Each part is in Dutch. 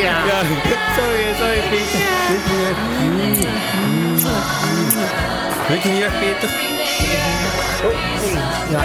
Ja. Ja, sorry, sorry Piet. Weet je niet echt? Weet je niet echt, Peter? Ja. Ja.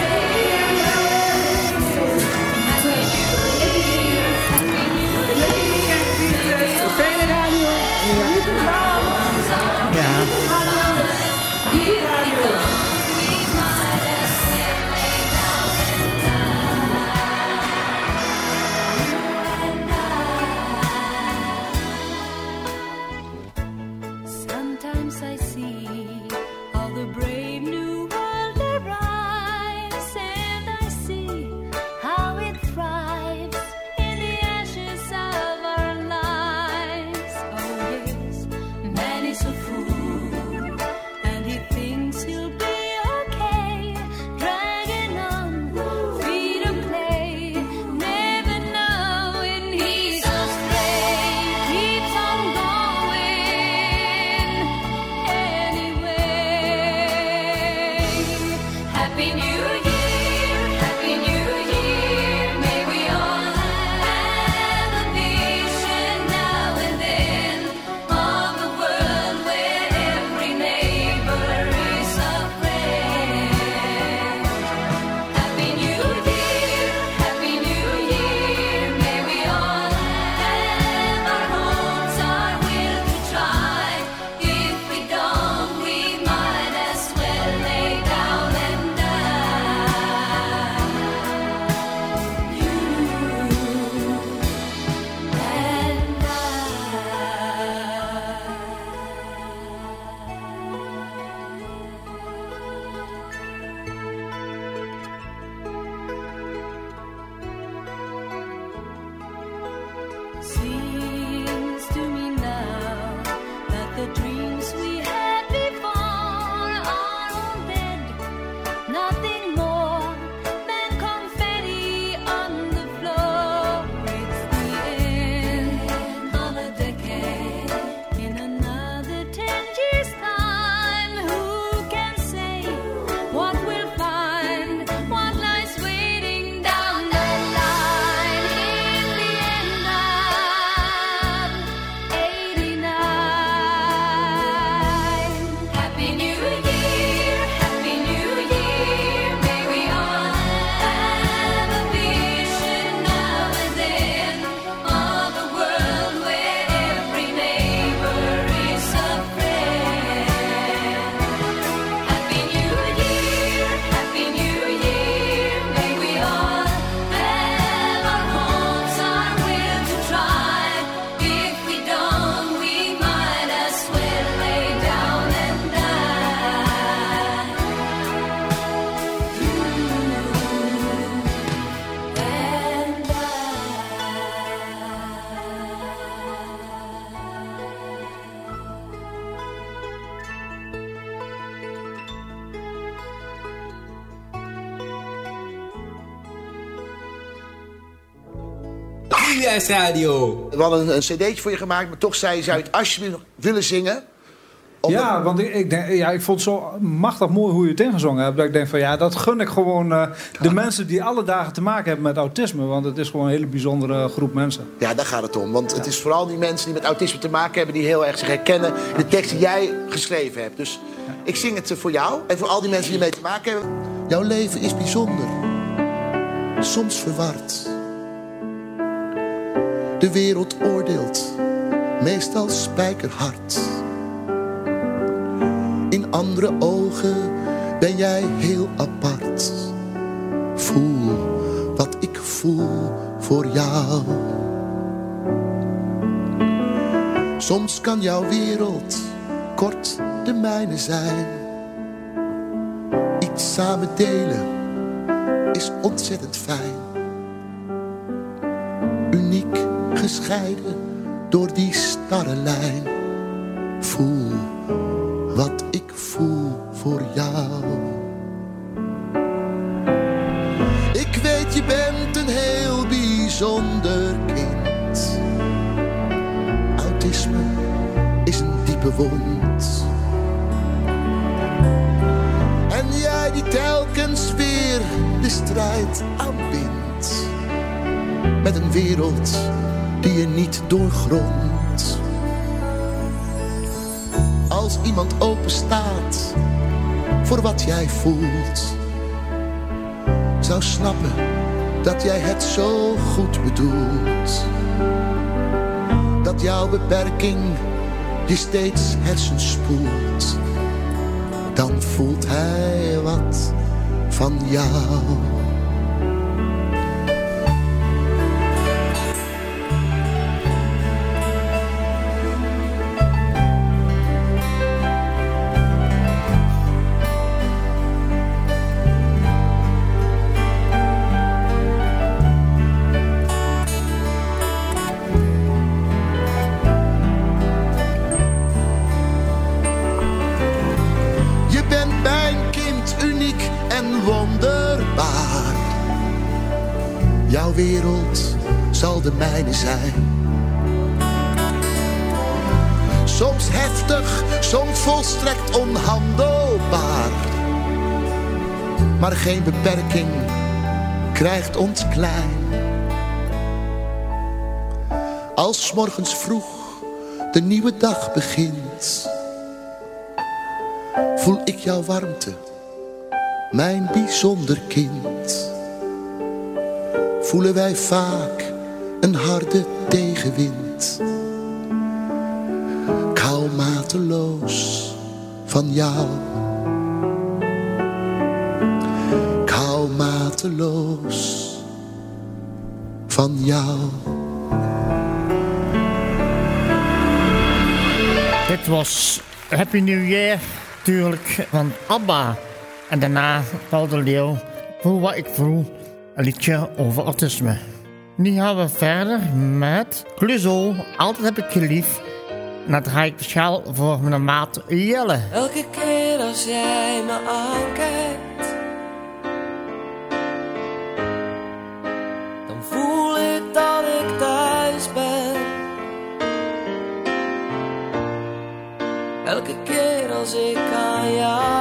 Nieuwjaarsradio. We hadden een, een cd'tje voor je gemaakt, maar toch zei je, zou je het alsjeblieft nog willen zingen? Omdat- Ja, want ik, ik, denk, ja, ik vond het zo machtig mooi hoe je het ingezongen hebt. Dat ik denk van ja, dat gun ik gewoon eh, de mensen die alle dagen te maken hebben met autisme. Want het is gewoon een hele bijzondere groep mensen. Ja, daar gaat het om. Want het is vooral die mensen die met autisme te maken hebben... die heel erg zich herkennen in de tekst die jij geschreven hebt. Dus ik zing het voor jou en voor al die mensen die ermee te maken hebben. Jouw leven is bijzonder, soms verward. De wereld oordeelt, meestal spijkerhard. In andere ogen ben jij heel apart. Voel wat ik voel voor jou. Soms kan jouw wereld kort de mijne zijn. Iets samen delen is ontzettend fijn. Uniek gescheiden door die starre lijn. Voel wat ik voel voor jou. Ik weet je bent een heel bijzonder kind. Autisme is een diepe wond. En jij die telkens weer de strijd aanbindt. Met een wereld die je niet doorgrondt. Als iemand open staat voor wat jij voelt, zou snappen dat jij het zo goed bedoelt. Dat jouw beperking je steeds hersens spoelt, dan voelt hij wat van jou. Wereld zal de mijne zijn. Soms heftig, soms volstrekt onhandelbaar. Maar geen beperking krijgt ons klein. Als morgens vroeg de nieuwe dag begint voel ik jouw warmte, mijn bijzonder kind. Voelen wij vaak een harde tegenwind. Hou mateloos van jou. Hou mateloos van jou. Dit was Happy New Year, natuurlijk, van ABBA. En daarna Paul de Leeuw, Voel wat ik voel, een liedje over autisme. Nu gaan we verder met Cluzo, Altijd heb ik je lief. En dat ga ik speciaal voor mijn maat Jelle. Elke keer als jij me aankijkt, dan voel ik dat ik thuis ben. Elke keer als ik aan jou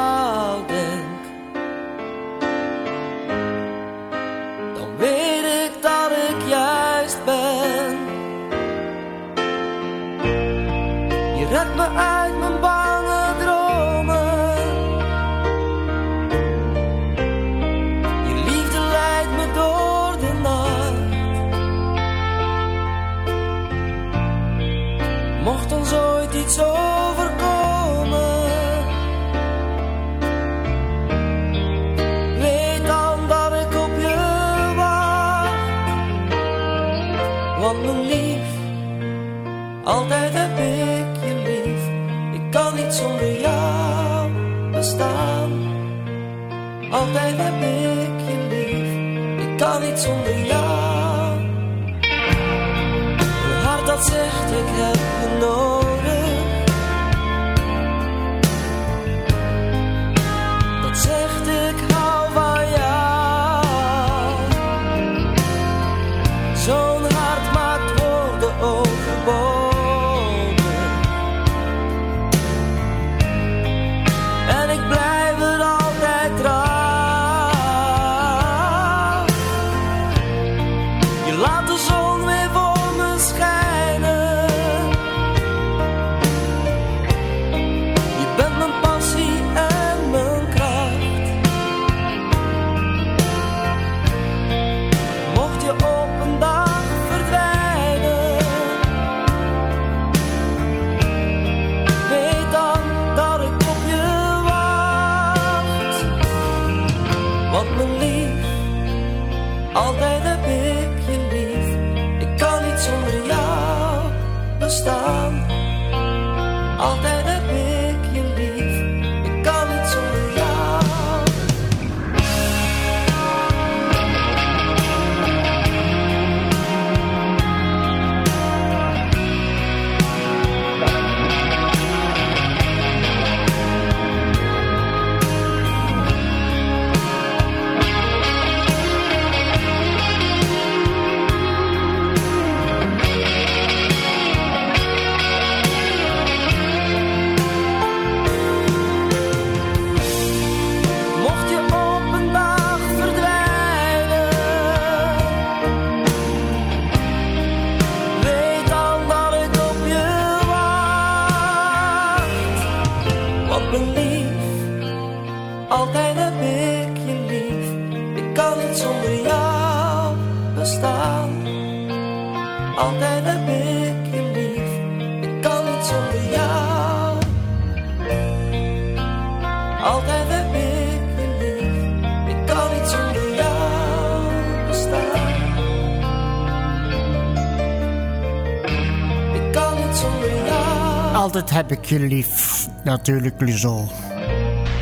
heb ik je lief, natuurlijk Luzo.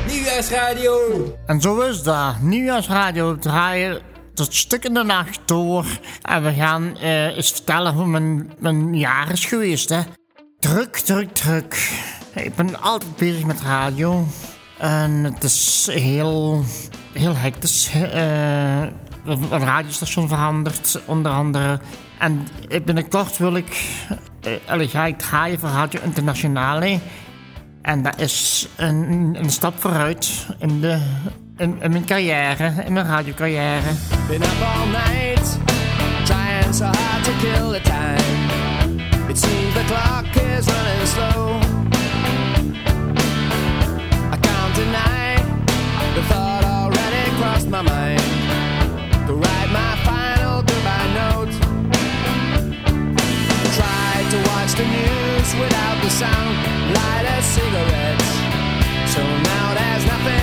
Nieuwjaarsradio. En zo is dat. Nieuwjaarsradio draaien tot stuk in de nacht door. En we gaan eh, eens vertellen hoe mijn, mijn jaar is geweest. Hè. Druk, druk, druk. Ik ben altijd bezig met radio. En het is heel, heel hectisch. Eh, een radiostation veranderd, onder andere. En binnenkort wil ik... eh, allee, ga ik draaien voor Radio Internationale. En dat is een, een stap vooruit in, de, in, in mijn carrière, in mijn radiocarrière. Been up all night, trying so hard to kill the time. It seems the clock is running slow. I can't deny the thought already crossed my mind sound, light a cigarette. So now there's nothing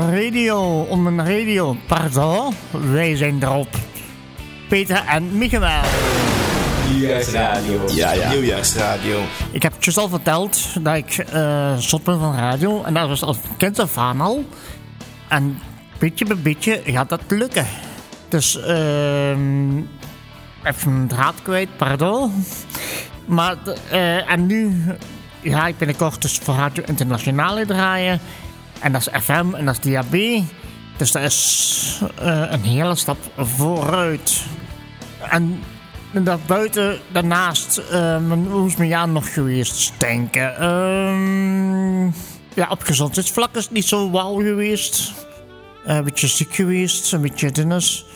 de radio, om een radio. Pardon, wij zijn erop. Peter en Michael. Nieuwjaarsradio. Ja, ja. Nieuwjaarsradio. Ik heb het je al verteld dat ik eh zot ben van radio. En dat was als kind af aan al. En beetje bij beetje gaat dat lukken. Dus ehm even een draad kwijt, pardon. Maar, eh, en nu ga ik binnenkort dus voor Radio Internationale draaien. En dat is FM en dat is DAB. Dus dat is eh, een hele stap vooruit. En daarbuiten, daarnaast, eh, mijn, hoe is mijn jaar nog geweest, denken? Ehm, ja, op gezondheidsvlak is het niet zo wauw geweest. Eh, een beetje ziek geweest, een beetje dinges.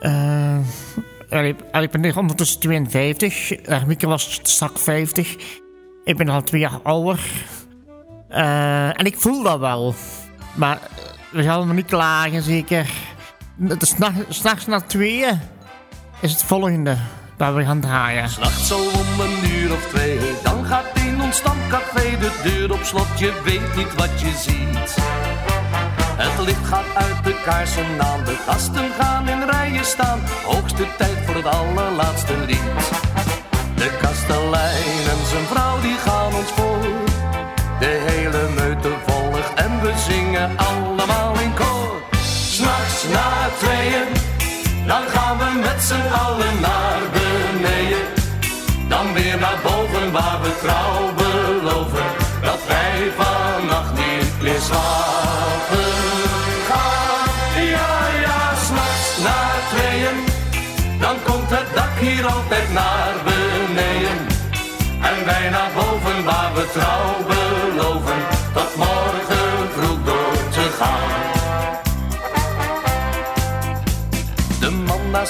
Eh, ik, en ik ben ondertussen 52. Uh, Mieke was strak 50. Ik ben al twee jaar ouder. Eh, en ik voel dat wel. Maar eh, we gaan nog niet klagen, zeker. S'nachts na tweeën is het volgende dat we gaan draaien. Nacht zo om een uur of twee, dan gaat in ons stamcafé de deur op slot. Je weet niet wat je ziet. Het licht gaat uit de kaarsen aan, de gasten gaan in rijen staan. Hoogste tijd voor het allerlaatste lied. De kastelein en zijn vrouw die gaan ons voor.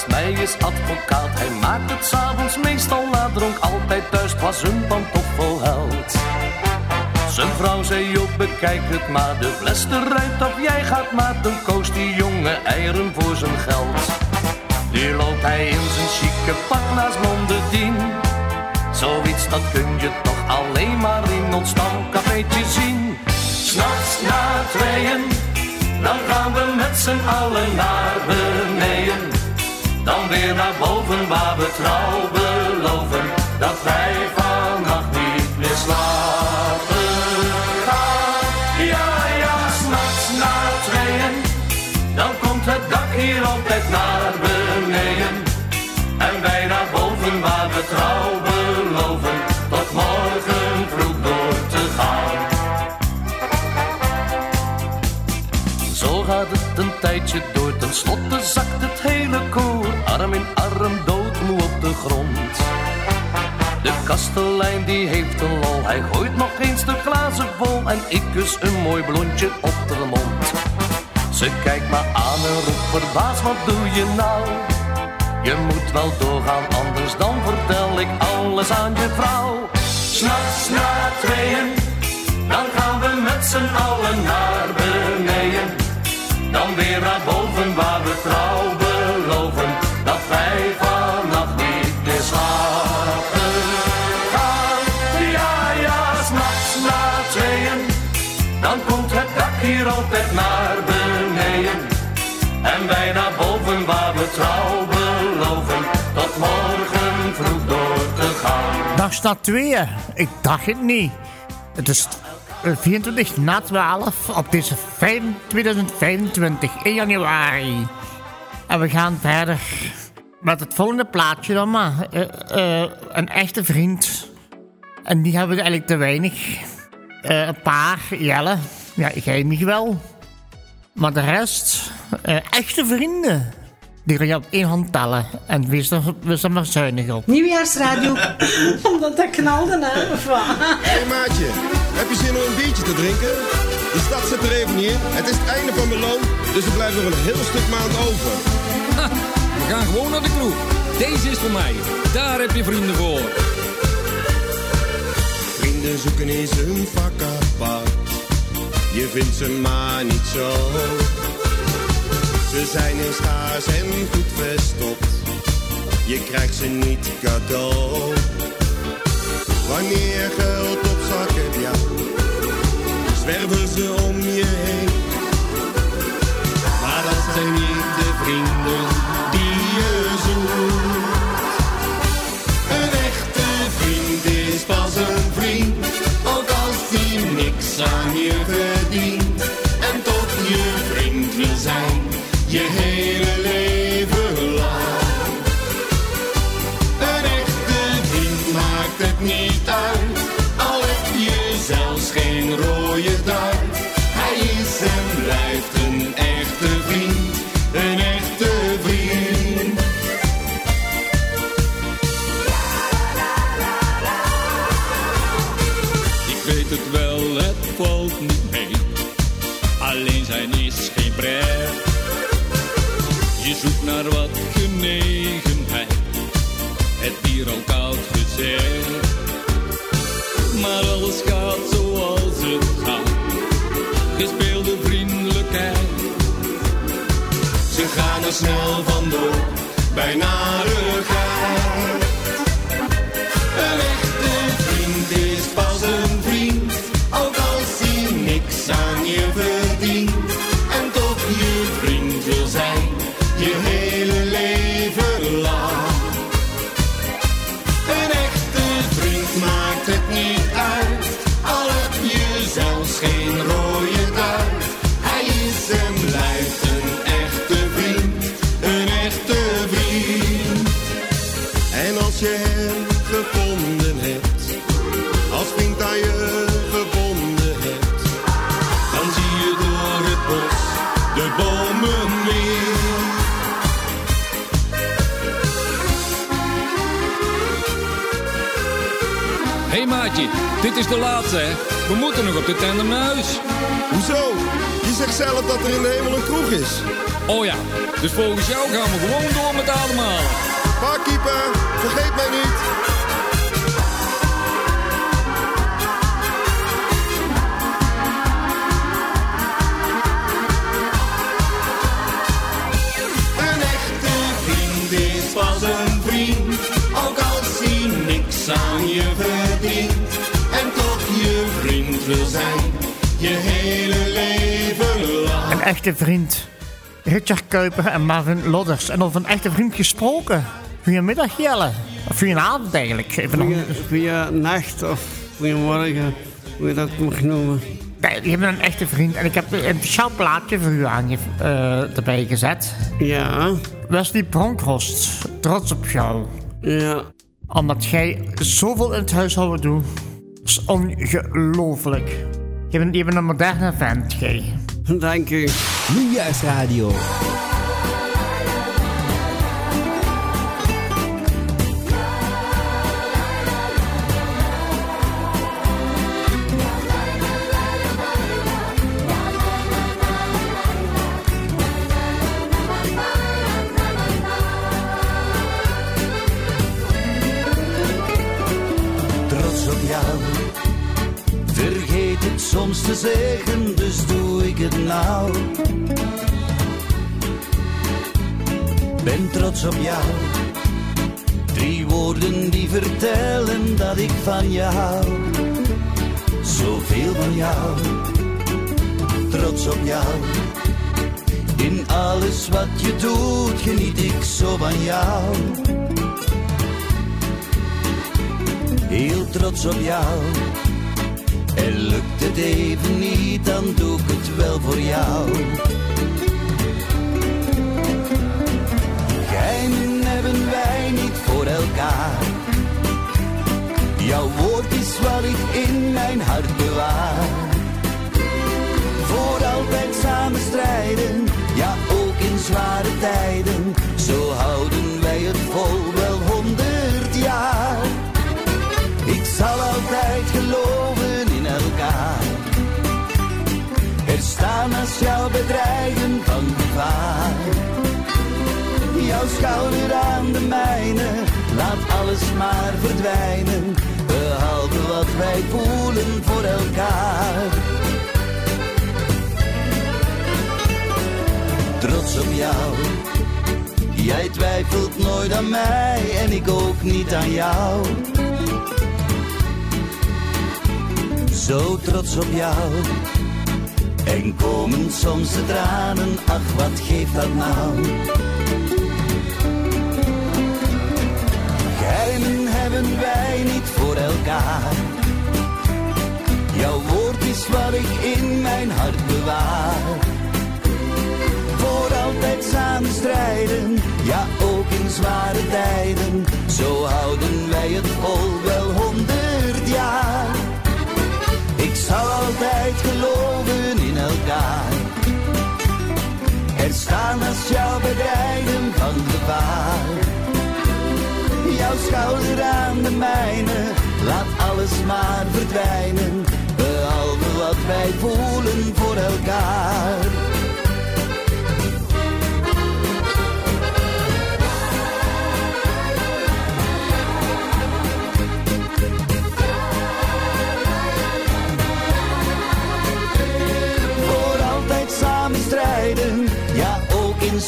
Mij is advocaat, hij maakt het s'avonds meestal na dronk. Altijd thuis was een pantoffel held. Zijn vrouw zei op, bekijk het maar, de fles eruit of jij gaat maar. Dan koos die jonge eieren voor zijn geld. Nu loopt hij in zijn chique pak naast Mondedien. Zoiets dat kun je toch alleen maar in ons stamcafeetje zien. S'nachts na tweeën, dan gaan we met z'n allen naar beneden. Weer naar boven waar we trouw beloven dat wij vannacht niet meer slapen gaan. Ja, ja, s'nachts na tweeën, dan komt het dak hier altijd naar beneden. En wij naar boven waar we trouw beloven tot morgen vroeg door te gaan. Zo gaat het een tijdje door, ten slotte zakt het hele koor, arm in arm doodmoe op de grond. De kastelein die heeft een lol, hij gooit nog eens de glazen vol en ik kus een mooi blondje op de mond. Ze kijkt me aan en roept verbaasd, wat doe je nou? Je moet wel doorgaan, anders dan vertel ik alles aan je vrouw. S'nachts na tweeën, dan gaan we met z'n allen naar beneden. Dan weer naar boven waar we trouw staat. Ik dacht het niet. Het is eh, 24 na 12 op deze 5 2025 in januari. En we gaan verder met het volgende plaatje dan maar. Eh, eh, een echte vriend. En die hebben we eigenlijk te weinig. Eh, een paar, Jelle. Ja, ik ken niet wel. Maar de rest, echte vrienden. Die kan je op één hand tellen. En wees er, wees er maar zuinig op. Nieuwjaarsradio. Omdat dat knalde, hè? Of wat? Hé maatje, heb je zin om een biertje te drinken? De stad zit er even niet in. Het is het einde van mijn loon, dus er blijft nog een heel stuk maand over. We gaan gewoon naar de kroeg. Deze is voor mij. Daar heb je vrienden voor. Vrienden zoeken is een vak apart. Je vindt ze maar niet zo. Ze zijn in schaars en goed verstopt. Je krijgt ze niet cadeau. Wanneer geld op zak hebt, ja, zwerven ze om je heen. Snel vandoor. Bij de laatste hè. We moeten nog op de tandem naar huis. Hoezo? Je zegt zelf dat er in de hemel een kroeg is. Oh ja, dus volgens jou gaan we gewoon door met ademhalen. Barkeeper, vergeet mij niet. Wil zijn, je hele leven lang. Een echte vriend. Richard Kuiper en Marvin Lodders. En over een echte vriend gesproken. Goedemiddag Jelle. Of goedenavond eigenlijk. Even nog- Goeie, goeie nacht of goedemorgen, hoe je dat mag noemen. Nee, je bent een echte vriend. En ik heb een speciaal plaatje voor u aange eh, erbij gezet. Ja, Wesley Bronkhorst. Trots op jou. ja. Omdat jij zoveel in het huishouden doet. Is ongelooflijk. Je bent, je bent een moderne vent, jij. Dank u. Nieuwjaarsradio. Dus doe ik het nou. Ben trots op jou. Drie woorden die vertellen dat ik van je hou. Zoveel van jou. Trots op jou. In alles wat je doet, geniet ik zo van jou. heel trots op jou. En lukt het even niet, dan doe ik het wel voor jou. Geheimen hebben wij niet voor elkaar. Jouw woord is wat ik in mijn hart bewaar. Voor altijd samen strijden, ja ook in zware tijden. Staan als jouw bedreigen van gevaar. Jouw schouder aan de mijne, laat alles maar verdwijnen. Behalve wat wij voelen voor elkaar. Trots op jou. Jij twijfelt nooit aan mij en ik ook niet aan jou. zo trots op jou. En komen soms de tranen, ach wat geeft dat nou? Geheimen hebben wij niet voor elkaar. Jouw woord is wat ik in mijn hart bewaar. Voor altijd samen strijden, ja ook in zware tijden. Zo houden Er staan als jouw bedrijven van gevaar. Jouw schouder aan de mijne, laat alles maar verdwijnen. Behalve wat wij voelen voor elkaar.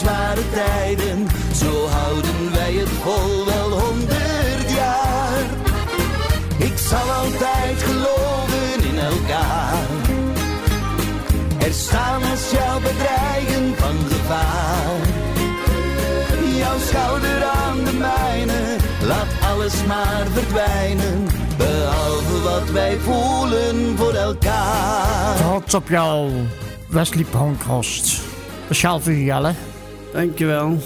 Zware tijden. Zo houden wij het vol wel honderd jaar. Ik zal altijd geloven in elkaar. Er staan als jou bedreigen van gevaar. Jouw schouder aan de mijne, laat alles maar verdwijnen. Behalve wat wij voelen voor elkaar. Trots op jou, Wesley Bronkhorst. Speciaal voor Jelle. Dankjewel.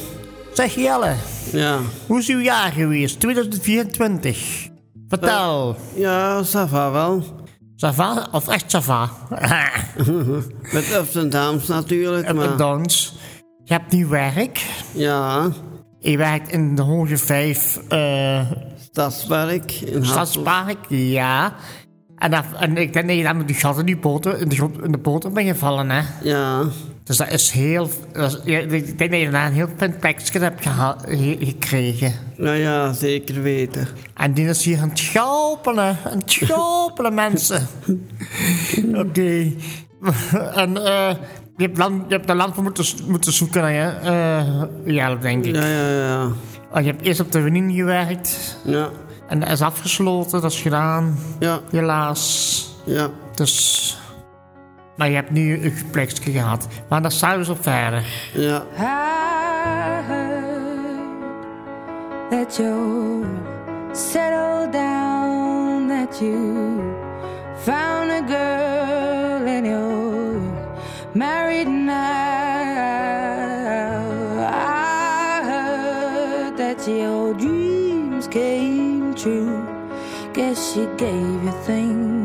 Zeg Jelle, Ja. hoe is uw jaar geweest, 2024? Vertel. Ja, Sava wel. Sava of echt Sava? Met ups en downs natuurlijk, Up maar... and downs. Je hebt nu werk. Ja. Je werkt in de Hoge Vijf uh, Stadspark in. Stadspark, ja. En, dat, en ik denk dat je daar met die gat in, de, in de boter bent gevallen, hè? Ja. Dus dat is heel... Dat is- ja, ik denk dat je daar een heel fijn plekje hebt geha- ge- gekregen. Ja, ja, zeker weten. En die is hier aan het schalpelen. Aan het schalpelen, mensen. Oké. en eh je, hebt land, je hebt een land voor moeten, moeten zoeken, hè? Eh, ja, dat denk ik. Ja, ja, ja. Oh, je hebt eerst op de Wenin gewerkt. Ja. En dat is afgesloten, dat is gedaan. Ja. Helaas. Ja. Dus... Maar je hebt nu een plekje gehad. Maar daar staan we zo verder. Ja. I heard that you settled down, that you found a girl and you're married now. I heard that your dreams came true. Guess she gave you things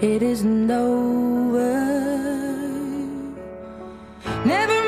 it isn't over. Never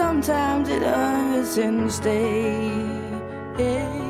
sometimes it hurts instead. You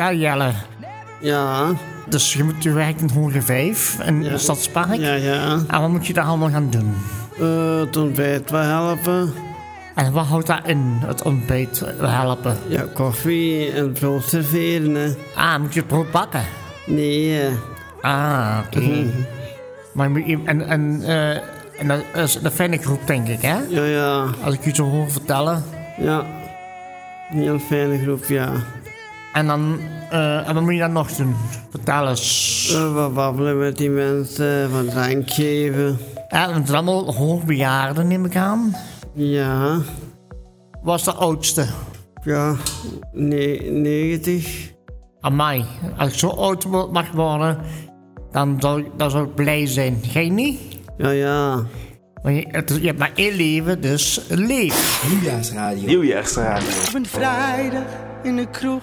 Ja, Jelle. Ja. Dus je moet je werkt in Hoge Vijf in Ja. Stadspark. Ja, ja. En wat moet je daar allemaal gaan doen? Eh, het ontbijt wel helpen. En wat houdt dat in, het ontbijt helpen? Ja, koffie en brood serveren, hè. Ah, moet je brood bakken? Nee. Ah, oké. Mhm. Maar moet je- en, en, eh, en dat is de fijne groep, denk ik, hè? Ja, ja. Als ik je zo hoor vertellen. Ja. Een heel fijne groep, ja. En dan, eh, en wat moet je dan nog doen? Vertel eens. Eh, wat babbelen met die mensen, wat drank geven. Ja, het zijn allemaal hoogbejaarden, neem ik aan. Ja. Was de oudste? Ja, nee, 90. Amai, als ik zo oud mag worden, dan zou, ik- dan zou ik blij zijn. Jij niet? Ja, ja. Maar je, het je hebt maar één leven, dus leef. Nieuwjaarsradio. Nieuwjaarsradio. Op een vrijdag in de kroeg,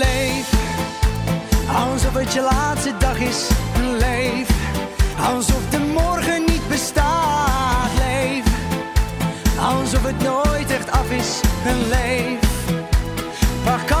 je laatste dag is. Leef alsof de morgen niet bestaat. Leef alsof het nooit echt af is. Leef pak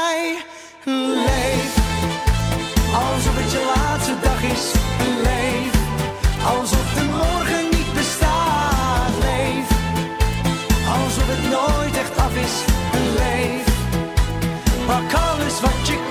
pak alles wat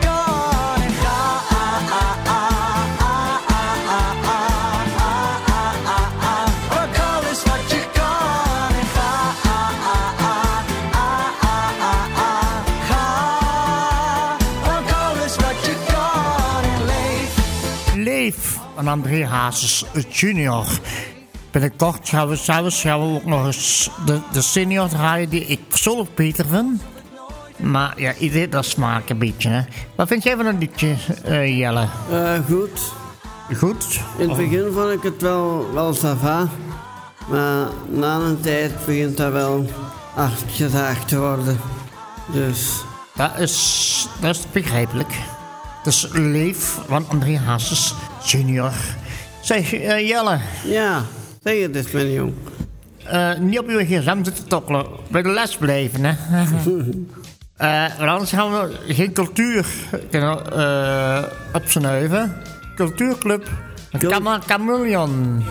Van André Hazes junior. Binnenkort gaan we zelfs gaan we ook nog eens de, de senior draaien die ik persoonlijk beter vind. Maar ja, iedereen dat smaakt een beetje. Hè. Wat vind jij van een liedje, eh, Jelle? Eh, goed. Goed? In het begin vond ik het wel, wel sava. Maar na een tijd begint dat wel afgezaagd te worden. Dus... Dat is, dat is begrijpelijk. Dus Leef van André Hazes junior. Zeg, eh, Jelle. Ja, zeg het eens, mijn jong. Eh, niet op uw gsm zitten tokkelen. Bij de les blijven, hè. Eh, want anders gaan we geen cultuur kunnen eh opsnuiven. Cultuurclub. Cam Chameleon.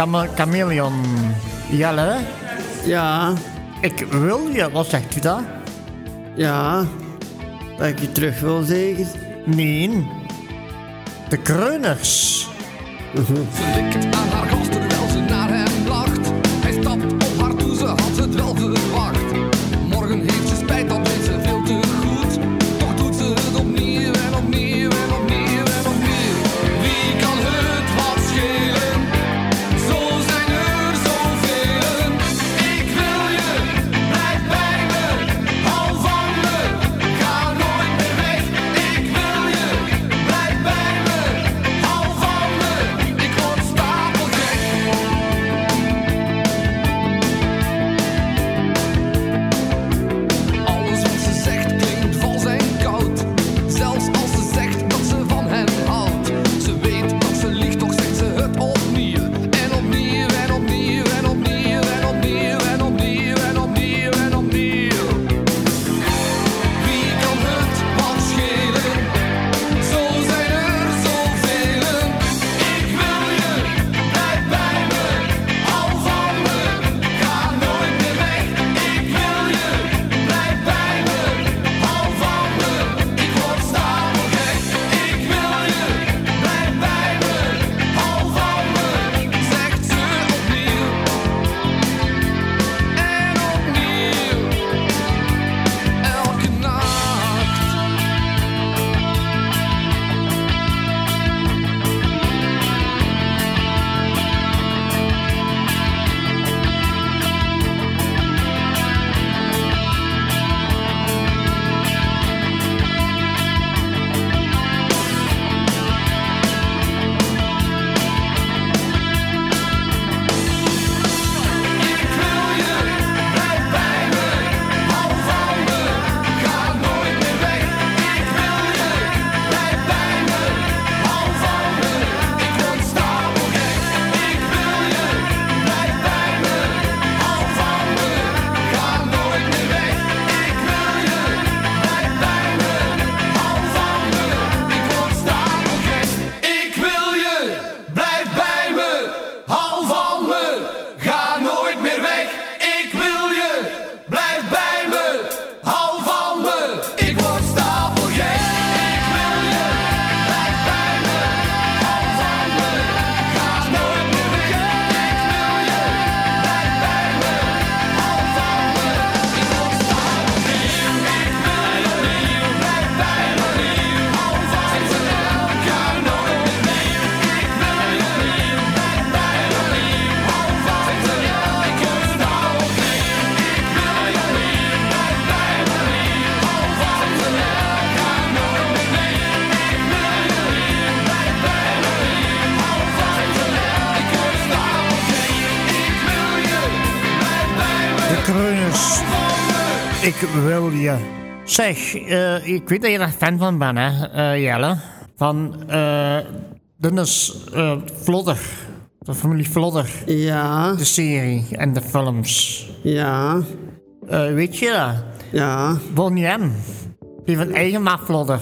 Chame chameleon. Jelle? Ja? Ik wil je. Wat zegt u dat? Ja. Dat ik je terug wil zeggen? Nee. De kreuners. Mhm. wel, ja. Zeg, uh, ik weet dat je er fan van bent, hè, eh, Jelle. Van uh, Dennis uh, Vlodder. De familie Vlodder. Ja. De serie en de films. Ja. weet je dat? Ja. Bonnie M. Die van eigen Ma Vlodder.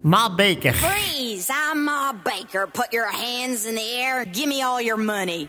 Ma Baker. Freeze, I'm Ma Baker. Put your hands in the air. Give me all your money.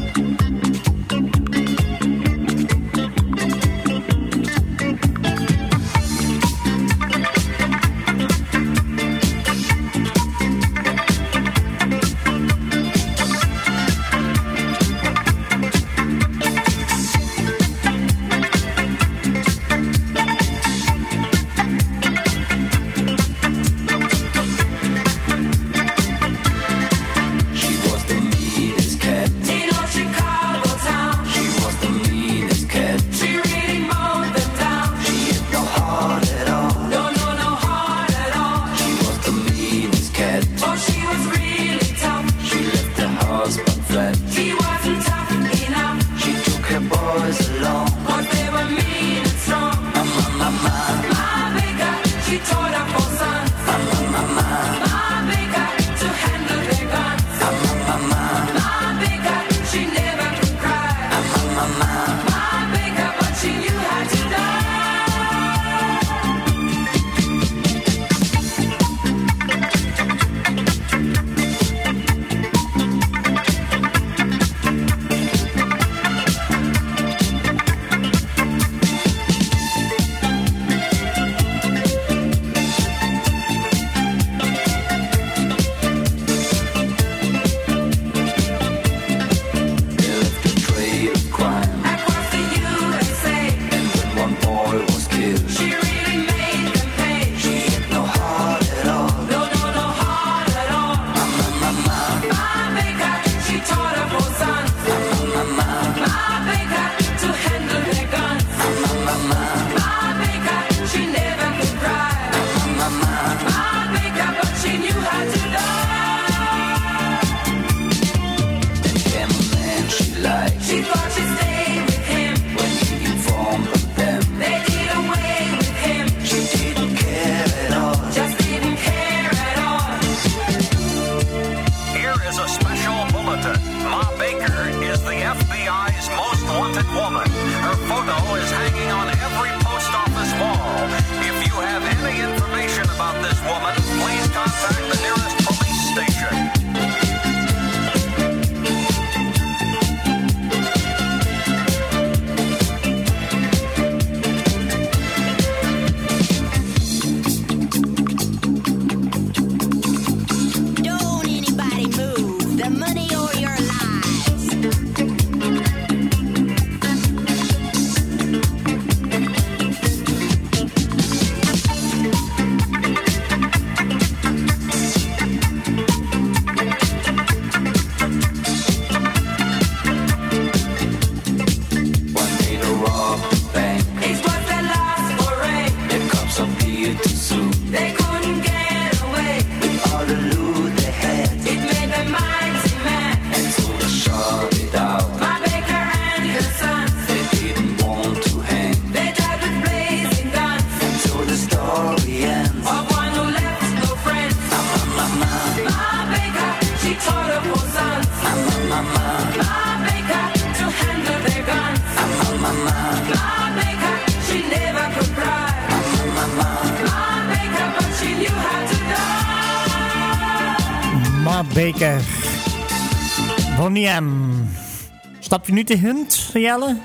Je nu de hint, Jelle?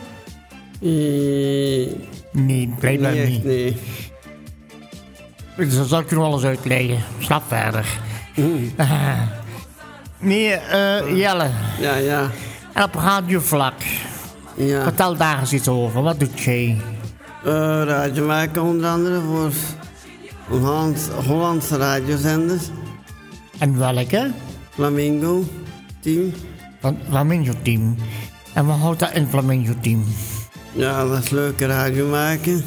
Nee, blijkbaar Nee, niet. nee. Dus zal ik je nog eens uitleggen. Stap verder. Ah. Nee, eh, Jelle. Ja, ja. En op radiovlak. Ja. Vertel daar eens iets over. Wat doet jij? Eh, radio maken onder andere voor Holland, Hollandse radiozenders. En welke? Flamingo team. Van Flamingo Team. En wat houdt dat in Flamingo Team? Ja, dat is leuke radio maken.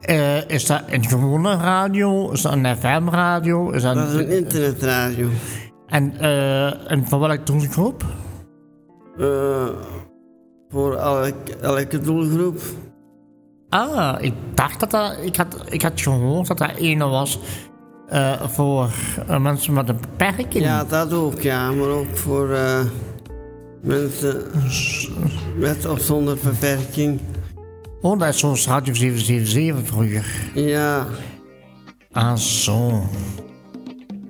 Eh, is dat een gewone radio? Is dat een FM-radio? Is dat, Dat is een internetradio. En, eh, en van welke doelgroep? Eh, voor elk, elke doelgroep. Ah, ik dacht dat dat... Ik had, ik had gehoord dat dat ene was voor mensen met een beperking. Ja, dat ook, ja. Maar ook voor mensen met of zonder beperking. Oh, dat is zoals Radio 777 vroeger. Ja. Ah, zo.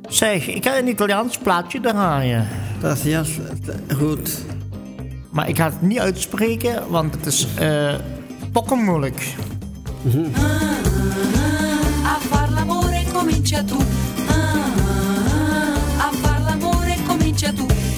Zeg, ik ga een Italiaans plaatje draaien. Dat is juist goed. Maar ik ga het niet uitspreken, want het is eh moeilijk. A far l'amore comincia tu.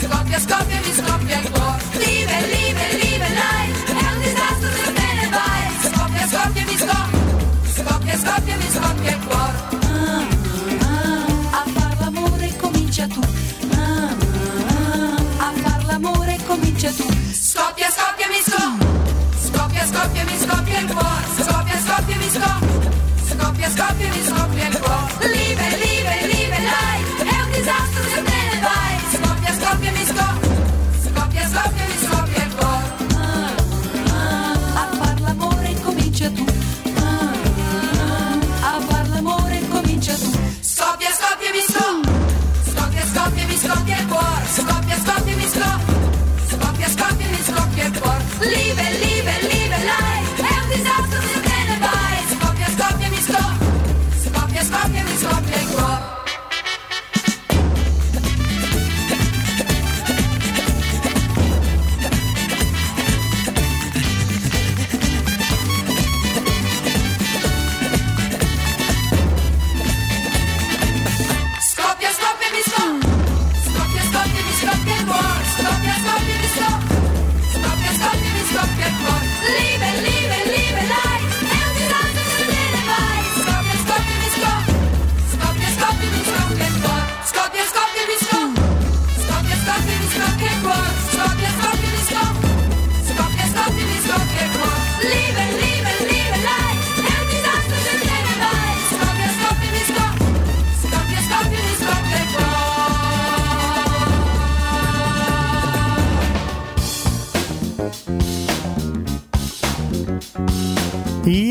Scoppia, scoppia, mi scoppia il cuore. Live, live, live, life. È un disastro se te ne vai. Scoppia, scoppia, mi scoppia. Scoppia, scoppia, mi scoppia il cuore. A far l'amore comincia tu. A far l'amore comincia tu. Scoppia, scoppia, mi scoppia. Scoppia, scoppia, mi scoppia il cuore. Scoppia, scoppia, mi scoppia. Scoppia, scoppia, mi scoppia il cuore. Live,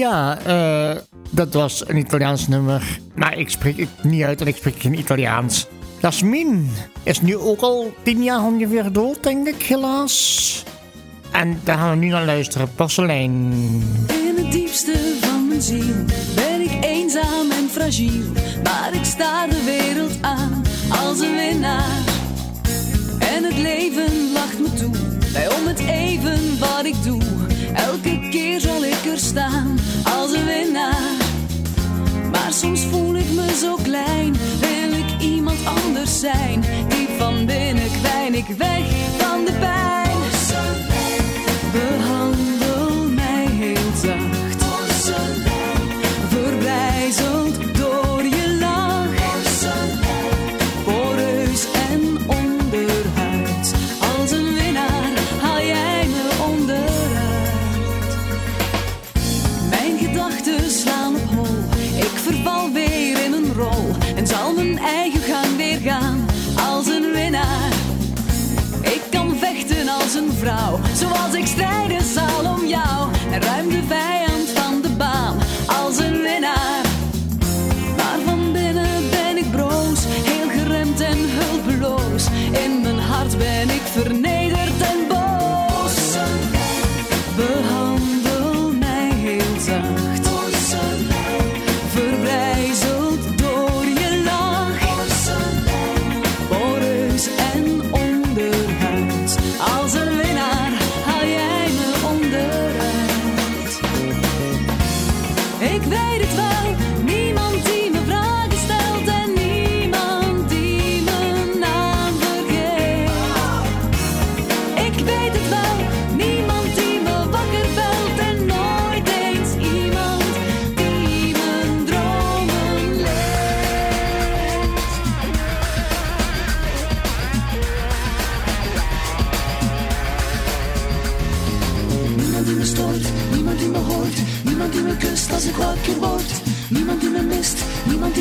Ja, eh, dat was een Italiaans nummer. Maar ik spreek het niet uit en ik spreek geen Italiaans. Jasmin is nu ook al tien jaar ongeveer dood, denk ik, helaas. En daar gaan we nu naar luisteren. Porselein. In het diepste van mijn ziel ben ik eenzaam en fragiel. Maar ik sta de wereld aan als een winnaar. En het leven lacht me toe, bij om het even wat ik doe. Elke keer zal ik er staan Maar soms voel ik me zo klein, wil ik iemand anders zijn. Diep van binnen kwijn ik weg van de pijn.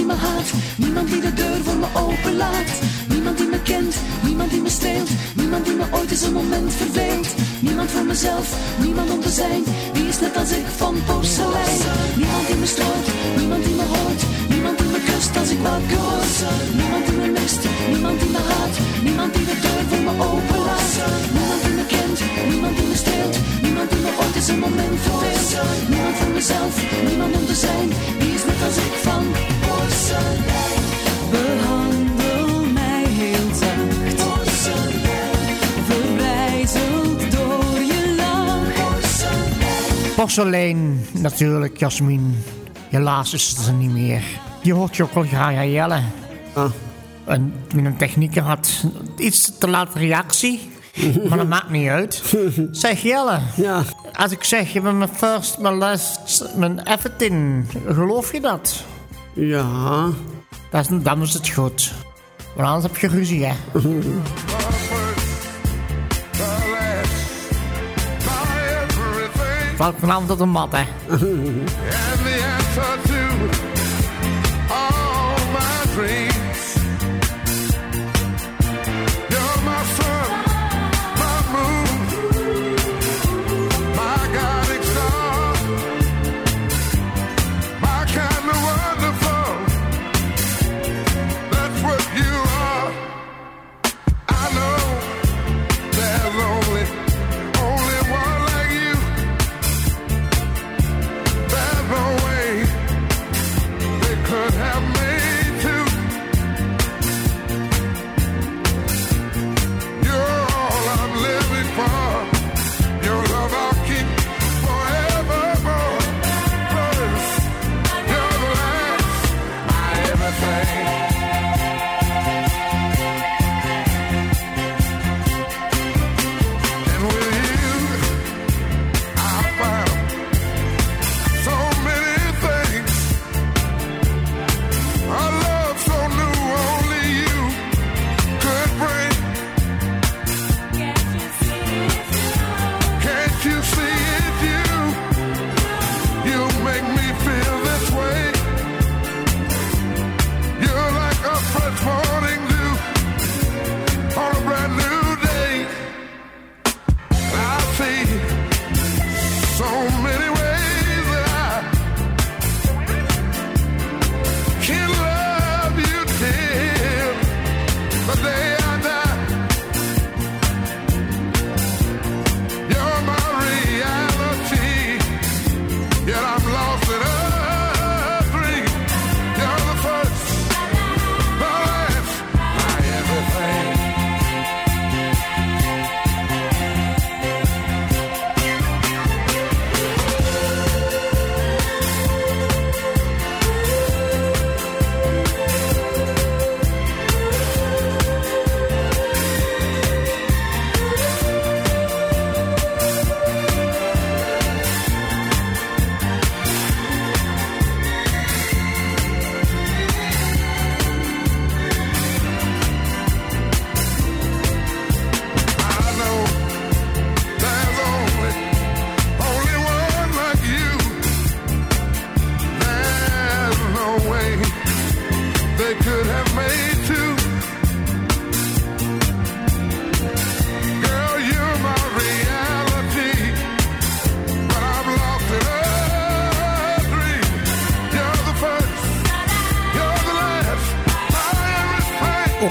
Me haat, niemand die de deur voor me openlaat. Niemand die me kent, niemand die me streelt, niemand die me ooit eens een moment verveelt. Niemand voor mezelf, niemand om te zijn, wie is net als ik van porselein. Niemand die me stoort, niemand die me hoort, niemand die me kust als ik wakker word. Niemand die me mist, niemand die me haat, niemand die de deur voor me openlaat. Niemand die me kent, niemand die me streelt, niemand die me ooit eens een moment verveelt. Niemand voor mezelf, niemand om te zijn, wie is net als ik van porselein. Behandel mij heel zacht. Verbrijzeld door je lach. Porselein, natuurlijk, Jasmin. Helaas is het er niet meer. Je hoort je ook wel graag aan Jelle. En toen een technieker had iets te late reactie. maar dat maakt niet uit. Zeg Jelle. Ja. Als ik zeg, je bent mijn first, mijn last, mijn everything. Geloof je dat? Ja. Dat is, dan is het goed. Want anders heb je ruzie, hè. Valt vanavond op de mat, hè. And the answer to all my dreams.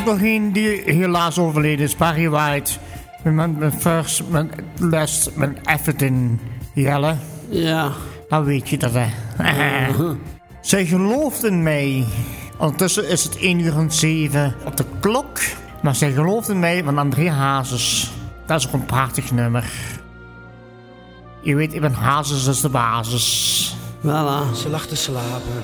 Ook nog een die helaas overleden is. Barry White. Mijn, mijn first, mijn les, mijn everything. Jelle. Ja. Dan weet je dat, hè. Zij gelooft in mij. Ondertussen is het 1 uur en 7 op de klok. Maar zij gelooft in mij van André Hazes. Dat is ook een prachtig nummer. Je weet, ik ben Hazes is de basis. Voilà. Ze lag te slapen.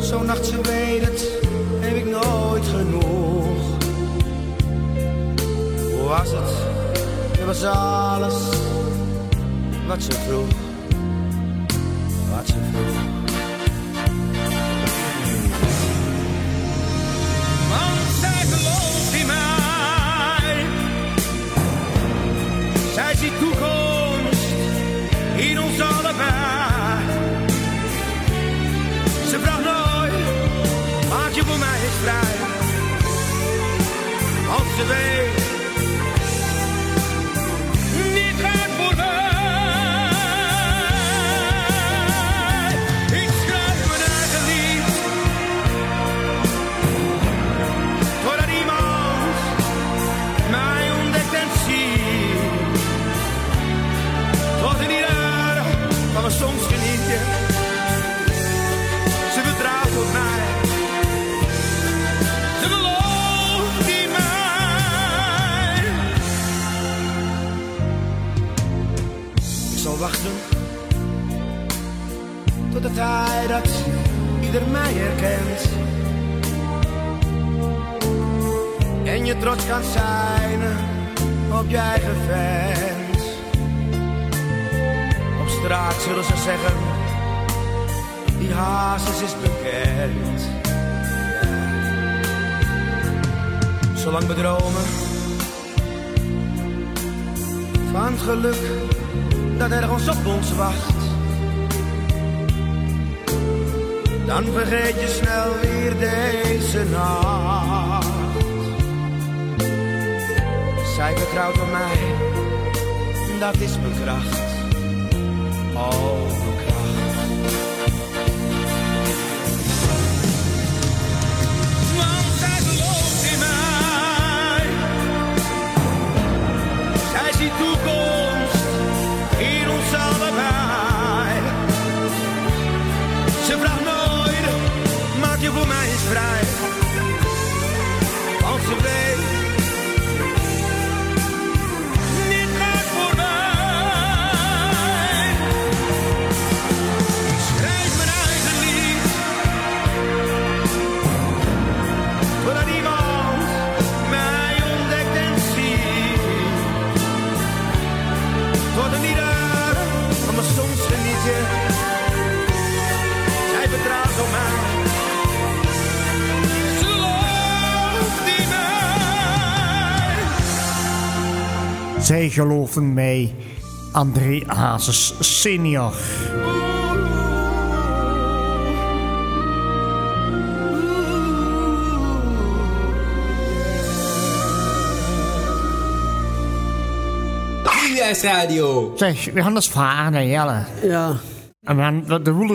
Zo'n nacht, ze weet heb ik nooit genoeg. Hoe was het? Het was alles wat ze vroeg. Want de tijd dat ieder mij herkent. En je trots kan zijn op je eigen fans. Op straat zullen ze zeggen, die hazes is bekend. Zolang we dromen van het geluk dat ergens op ons wacht. Dan vergeet je snel weer deze nacht. Zij vertrouwt op mij, dat is mijn kracht. Oh, Zij vertrouwt op mij. Gelooft mij. Zij gelooft in mij. André Hazes senior. Radio. Zeg, we gaan eens vragen naar Jelle. Ja. En we gaan, de, de, rule,